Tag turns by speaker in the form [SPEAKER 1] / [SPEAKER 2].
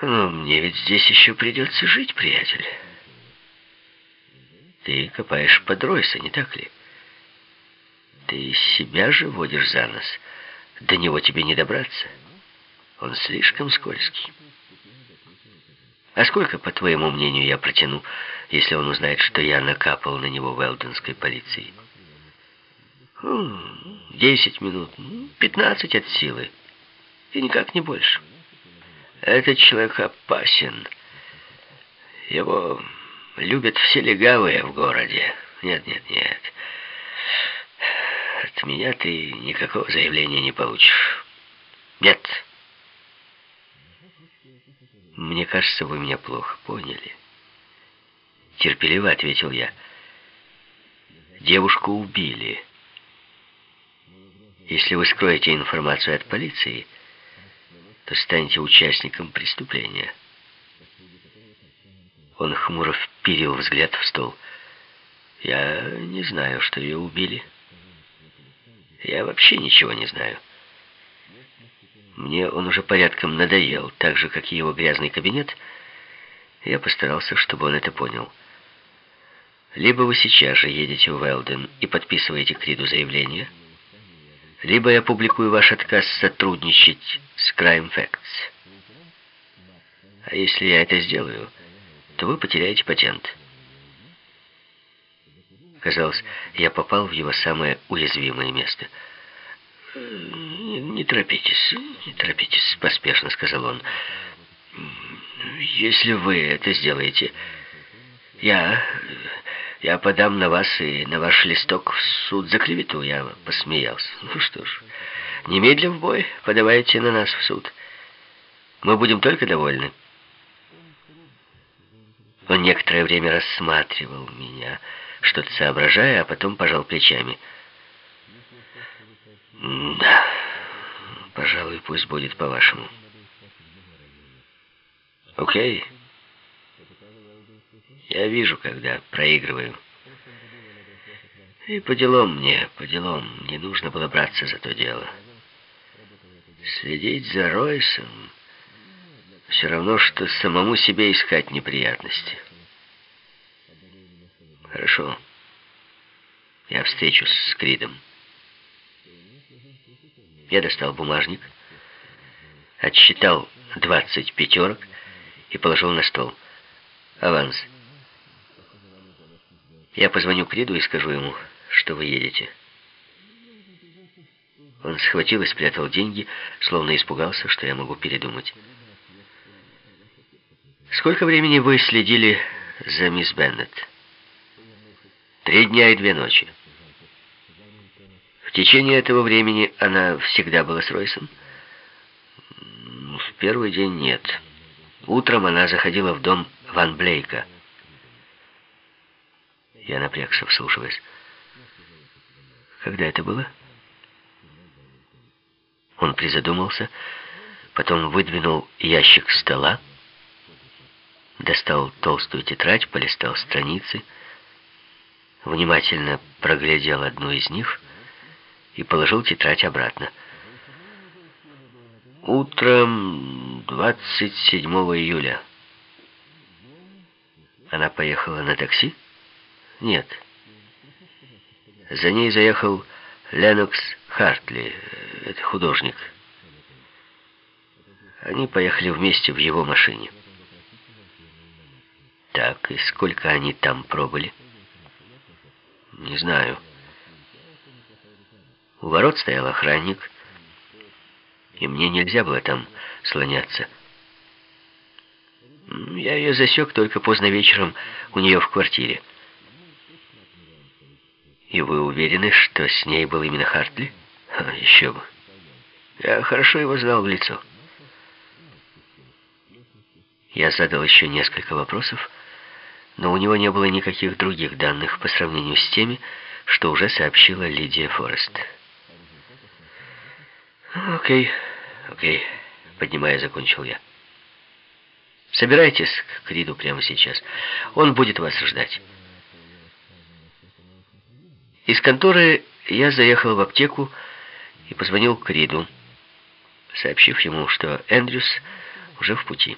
[SPEAKER 1] Но мне ведь здесь еще придется жить, приятель. Ты копаешь под Ройса, не так ли? Ты себя же водишь за нос. До него тебе не добраться. Он слишком скользкий. А сколько, по твоему мнению, я протяну, если он узнает, что я накапал на него в Элденской полиции? Десять минут, пятнадцать от силы. И никак не больше. Этот человек опасен. Его любят все легавые в городе. Нет, нет, нет. От меня ты никакого заявления не получишь. Нет. Мне кажется, вы меня плохо поняли. Терпеливо ответил я. Девушку убили. Если вы скроете информацию от полиции, то станете участником преступления. Он хмуро вперил взгляд в стол. Я не знаю, что ее убили. Я вообще ничего не знаю. Мне он уже порядком надоел, так же, как и его грязный кабинет. Я постарался, чтобы он это понял. Либо вы сейчас же едете в Элден и подписываете Криду заявление, либо я публикую ваш отказ сотрудничать с Crime Facts. А если я это сделаю, то вы потеряете патент. Казалось, я попал в его самое уязвимое место. «Не, не торопитесь, не торопитесь», — поспешно сказал он. «Если вы это сделаете, я... я подам на вас и на ваш листок в суд за клевету». Я посмеялся. «Ну что ж, немедленно в бой подавайте на нас в суд. Мы будем только довольны». Он некоторое время рассматривал меня, — что-то соображая, а потом пожал плечами. «Да, пожалуй, пусть будет по-вашему». «Окей. Я вижу, когда проигрываю. И по делам мне, по делам, не нужно было браться за то дело. Следить за Ройсом все равно, что самому себе искать неприятности». Хорошо. Я встречусь с Кридом. Я достал бумажник, отсчитал 20 пятерок и положил на стол. Аванс. Я позвоню Криду и скажу ему, что вы едете. Он схватил и спрятал деньги, словно испугался, что я могу передумать. Сколько времени вы следили за мисс Беннет? Три дня и две ночи. В течение этого времени она всегда была с Ройсом? В первый день нет. Утром она заходила в дом Ван Блейка. Я напрягся, вслушиваясь. Когда это было? Он призадумался, потом выдвинул ящик стола, достал толстую тетрадь, полистал страницы, внимательно проглядел одну из них и положил тетрадь обратно. Утром 27 июля. Она поехала на такси? Нет. За ней заехал Ленокс Хартли, это художник. Они поехали вместе в его машине. Так, и сколько они там пробыли? Не знаю. У ворот стоял охранник, и мне нельзя было там слоняться. Я ее засек только поздно вечером у нее в квартире. И вы уверены, что с ней был именно Хартли? А, еще бы. Я хорошо его знал в лицо. Я задал еще несколько вопросов, но у него не было никаких других данных по сравнению с теми, что уже сообщила Лидия Форест. «Окей, окей», — поднимая, закончил я. «Собирайтесь к Криду прямо сейчас. Он будет вас ждать». Из конторы я заехал в аптеку и позвонил Криду, сообщив ему, что Эндрюс уже в пути.